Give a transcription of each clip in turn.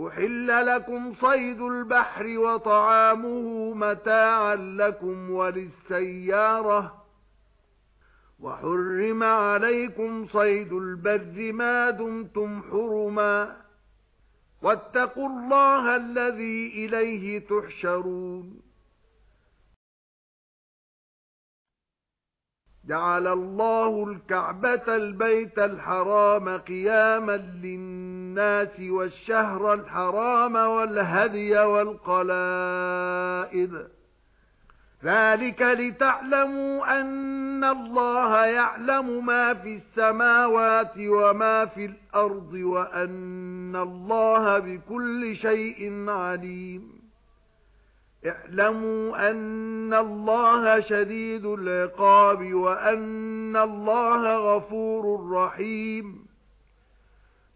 أُحِلَّ لَكُمْ صَيْدُ الْبَحْرِ وَطَعَامُهُ مَتَاعًا لَكُمْ وَلِلسَّيَّارَةِ وَحُرِّمَ عَلَيْكُمْ صَيْدُ الْبَرِّ مَا دُمْتُمْ حُرُمًا وَاتَّقُوا اللَّهَ الَّذِي إِلَيْهِ تُحْشَرُونَ جَعَلَ اللَّهُ الْكَعْبَةَ الْبَيْتَ الْحَرَامَ قِيَامًا لِلنَّاسِ وَالشَّهْرَ الْحَرَامَ وَالْهَدْيَ وَالْقَلَائِدَ. ذَلِكَ لِتَعْلَمُوا أَنَّ اللَّهَ يَعْلَمُ مَا فِي السَّمَاوَاتِ وَمَا فِي الْأَرْضِ وَأَنَّ اللَّهَ بِكُلِّ شَيْءٍ عَلِيمٌ. اعلموا أن الله شديد العقاب وأن الله غفور رحيم.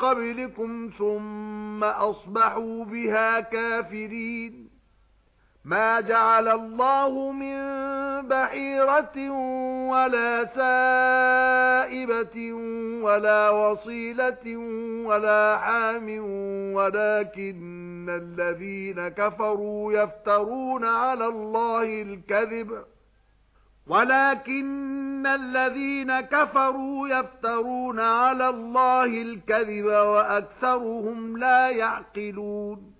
قبلكم ثم أصبحوا بها كافرين. ما جعل الله من بحيرة ولا سائبة ولا وصيلة ولا حام ولكن الذين كفروا يفترون على الله الكذب. ولكن الذين كفروا يفترون على الله الكذب وأكثرهم لا يعقلون